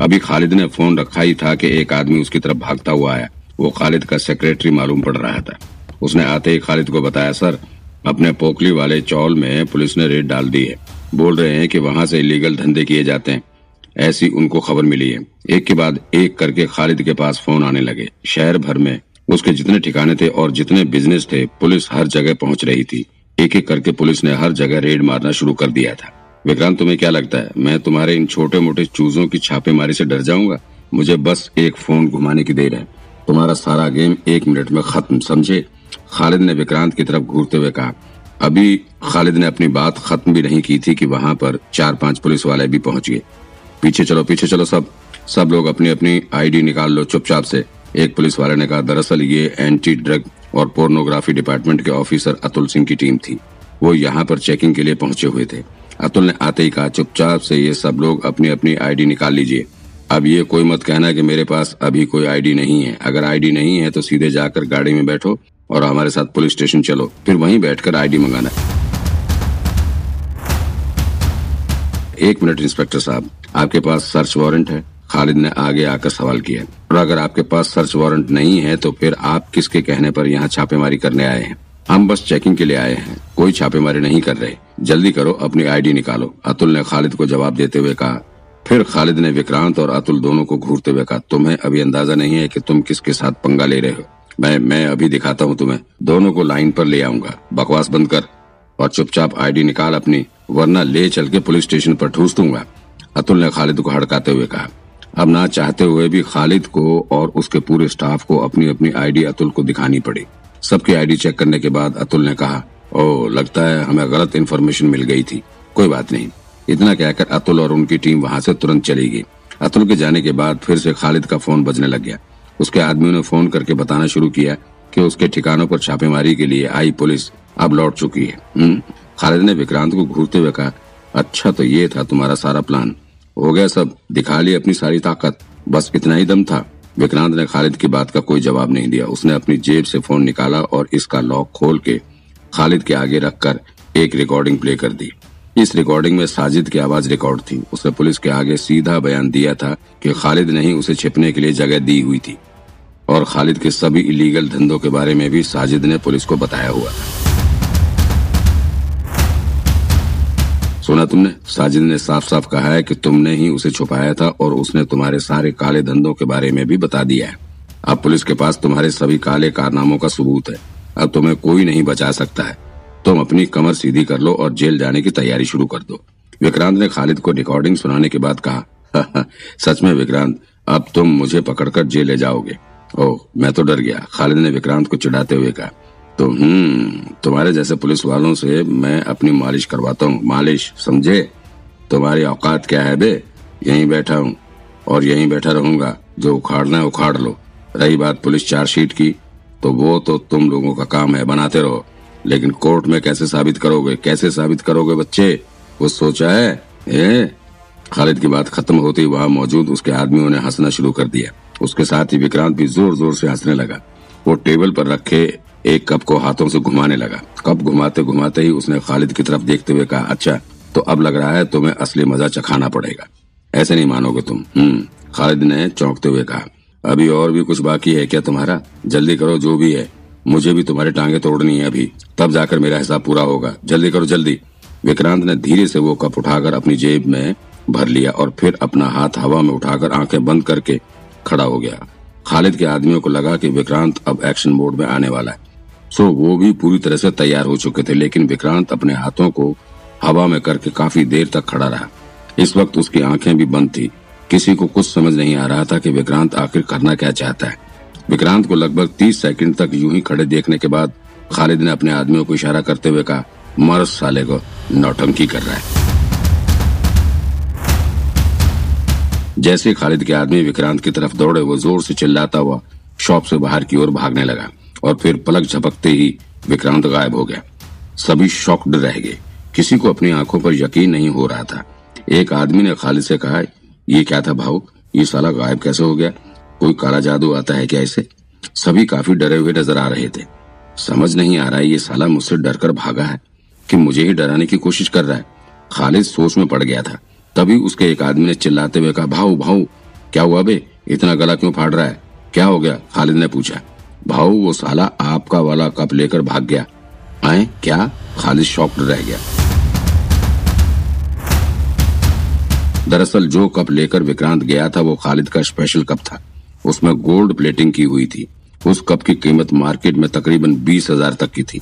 अभी खालिद ने फ़ोन रखा ही था कि एक आदमी उसकी तरफ़ भागता हुआ आया। वो खालिद का सेक्रेटरी मालूम पड़ रहा था। उसने आते ही खालिद को बताया, सर, अपने पोखली वाले चौल में पुलिस ने रेड डाल दी है। बोल रहे हैं कि वहाँ से इलीगल धंधे किए जाते हैं। ऐसी उनको खबर मिली है। एक के बाद एक करके खालिद के पास फ़ोन आने लगे। शहर भर में उसके जितने ठिकाने थे और जितने बिज़नेस थे, पुलिस हर जगह पहुँच रही थी। एक एक करके पुलिस ने हर जगह रेड मारना शुरू कर दिया था। विक्रांत, तुम्हें क्या लगता है? मैं तुम्हारे इन छोटे मोटे चूजों की छापेमारी से डर जाऊँगा? मुझे बस एक फ़ोन घुमाने की देर है। तुम्हारा सारा गेम एक मिनट में खत्म, समझे? खालिद ने विक्रांत की तरफ़ घूरते हुए कहा, अभी खालिद ने अपनी बात खत्म भी नहीं की थी कि वहाँ पर चार पाँच पुलिस वाले भी पहुँच गए। पीछे चलो पीछे चलो सब। सब लोग अपनी अपनी आईडी निकाल लो चुपचाप से। एक पुलिस वाले ने कहा, दरअसल ये एंटी ड्रग और पोर्नोग्राफी डिपार्टमेंट के ऑफिसर अतुल सिंह की टीम थी। वो यहाँ पर चेकिंग के लिए पहुँचे हुए थे। अतुल ने आते ही कहा, चुपचाप से ये सब लोग अपनी अपनी आईडी निकाल लीजिए। अब ये कोई मत कहना कि मेरे पास अभी कोई आईडी नहीं है। अगर आईडी नहीं है तो सीधे जाकर गाड़ी में बैठो और हमारे साथ पुलिस स्टेशन चलो। फिर वहीं बैठकर आईडी मंगाना एक मिनट, इंस्पेक्टर साहब। आपके पास सर्च वारंट है? खालिद ने आगे आकर सवाल किया। और अगर आपके पास सर्च वारंट नहीं है तो फिर आप किसके कहने पर यहाँ छापेमारी करने आए हैं? हम बस चेकिंग के लिए आए हैं। कोई छापेमारी नहीं कर रहे। जल्दी करो, अपनी आईडी निकालो। अतुल ने खालिद को जवाब देते हुए कहा, फिर खालिद ने विक्रांत और अतुल दोनों को घूरते हुए कहा, तुम्हें अभी अंदाज़ा नहीं है कि तुम किसके साथ पंगा ले रहे हो। मैं मैं अभी दिखाता हूँ तुम्हें। दोनों को लाइन पर ले आऊँगा। बकवास बंद कर और चुपचाप आईडी निकाल अपनी, वरना ले चल के पुलिस स्टेशन पर ठूस दूँगा। अतुल ने खालिद को हड़काते हुए कहा, अब ना चाहते हुए भी खालिद को और उसके पूरे स्टाफ को अपनी अपनी आईडी अतुल को दिखानी पड़ी। सबकी आईडी चेक करने के बाद अतुल ने कहा ओ लगता है हमें गलत इन्फॉर्मेशन मिल गई थी। कोई बात नहीं। इतना कहकर अतुल और उनकी टीम वहाँ से तुरंत चली गई। अतुल के जाने के बाद फिर से खालिद का फ़ोन बजने लग गया। उसके आदमियों ने फ़ोन करके बताना शुरू किया कि उसके ठिकानों पर छापेमारी के लिए आई पुलिस अब लौट चुकी है। हम्म, खालिद ने विक्रांत को घूरते हुए कहा अच्छा तो ये था तुम्हारा सारा प्लान हो गया सब। दिखा ली अपनी सारी ताकत। बस इतना ही दम था। विक्रांत ने खालिद की बात का कोई जवाब नहीं दिया। उसने अपनी जेब से फ़ोन निकाला और इसका लॉक खोल के खालिद के आगे रखकर एक रिकॉर्डिंग प्ले कर दी। इस रिकॉर्डिंग में साजिद की आवाज़ रिकॉर्ड थी। उसने पुलिस के आगे सीधा बयान दिया था कि खालिद ने ही उसे छिपने के लिए जगह दी हुई थी। और खालिद के सभी इलीगल धंधों के बारे में भी साजिद ने पुलिस को बताया हुआ था। सुना तुमने? साजिद ने साफ़ साफ़ कहा है कि तुमने ही उसे छुपाया था और उसने तुम्हारे सारे काले धंधों के बारे में भी बता दिया है। अब पुलिस के पास तुम्हारे सभी काले कारनामों का सबूत है। अब तुम्हें कोई नहीं बचा सकता है। तुम अपनी कमर सीधी कर लो और जेल जाने की तैयारी शुरू कर दो। विक्रांत ने खालिद को रिकॉर्डिंग सुनाने के बाद कहा सच में विक्रांत, अब तुम मुझे पकड़कर जेल ले जाओगे। ओह, मैं तो डर गया। खालिद ने विक्रांत को चिढ़ाते हुए कहा तो हम्म तुम्हारे जैसे पुलिस वालों से मैं अपनी मालिश करवाता हूँ। मालिश, समझे? तुम्हारी औकात क्या है बे? यहीं बैठा हूँ और यहीं बैठा रहूँगा। जो उखाड़ना है उखाड़ लो। रही बात पुलिस चार्जशीट की तो वो तो तुम लोगों का काम है, बनाते रहो। लेकिन कोर्ट में कैसे साबित करोगे? कैसे साबित करोगे बच्चे? कुछ सोचा है? ए? खालिद की बात खत्म होती वहाँ मौजूद उसके आदमियों ने हंसना शुरू कर दिया। उसके साथ ही विक्रांत भी ज़ोर ज़ोर से हंसने लगा। वो टेबल पर रखे एक कप को हाथों से घुमाने लगा। कप घुमाते घुमाते ही उसने खालिद की तरफ़ देखते हुए कहा अच्छा तो अब लग रहा है तुम्हें असली मज़ा चखाना पड़ेगा। ऐसे नहीं मानोगे तुम। हम्म खालिद ने चौंकते हुए कहा अभी और भी कुछ बाकी है क्या तुम्हारा? जल्दी करो, जो भी है। मुझे भी तुम्हारी टांगे तोड़नी है अभी। तब जाकर मेरा हिसाब पूरा होगा। जल्दी करो, जल्दी। विक्रांत ने धीरे से वो कप उठाकर अपनी जेब में भर लिया और फिर अपना हाथ हवा में उठाकर आँखें बंद करके खड़ा हो गया। खालिद के आदमियों को लगा कि विक्रांत अब एक्शन मोड में आने वाला है। सो वो भी पूरी तरह से तैयार हो चुके थे, लेकिन विक्रांत अपने हाथों को हवा में करके काफ़ी देर तक खड़ा रहा। इस वक्त उसकी आँखें भी बंद थी। किसी को कुछ समझ नहीं आ रहा था कि विक्रांत आखिर करना क्या चाहता है। विक्रांत को लगभग तीस सेकंड तक यूँ ही खड़े देखने के बाद खालिद ने अपने आदमियों को इशारा करते हुए कहा मर साले को नौटंकी कर रहा है। जैसे खालिद के आदमी विक्रांत की तरफ़ दौड़े, वो ज़ोर से चिल्लाता हुआ शॉप से बाहर की ओर भागने लगा और फिर पलक झपकते ही विक्रांत गायब हो गया। सभी शॉक्ड रह गए। किसी को अपनी आँखों पर यकीन नहीं हो रहा था। एक आदमी ने खालिद से कहा ये क्या था भाव ये साला गायब कैसे हो गया? कोई काला जादू आता है क्या इसे? सभी काफ़ी डरे हुए नज़र आ रहे थे। समझ नहीं आ रहा है ये साला मुझसे डरकर भागा है, कि मुझे ही डराने की कोशिश कर रहा है। खालिद सोच में पड़ गया था। तभी उसके एक आदमी ने चिल्लाते हुए कहा, भाऊ भाऊ, क्या हुआ बे? इतना गला क्यों फाड़ रहा है? क्या हो गया? खालिद ने पूछा। भाऊ, वो साला आपका वाला कप लेकर भाग गया। आए, क्या? खालिद शॉक्ड रह गया। दरअसल जो कप लेकर विक्रांत गया था, वो खालिद का स्पेशल कप था। उसमें गोल्ड प्लेटिंग की हुई थी। उस कप की कीमत मार्केट में तकरीबन बीस हज़ार तक की थी।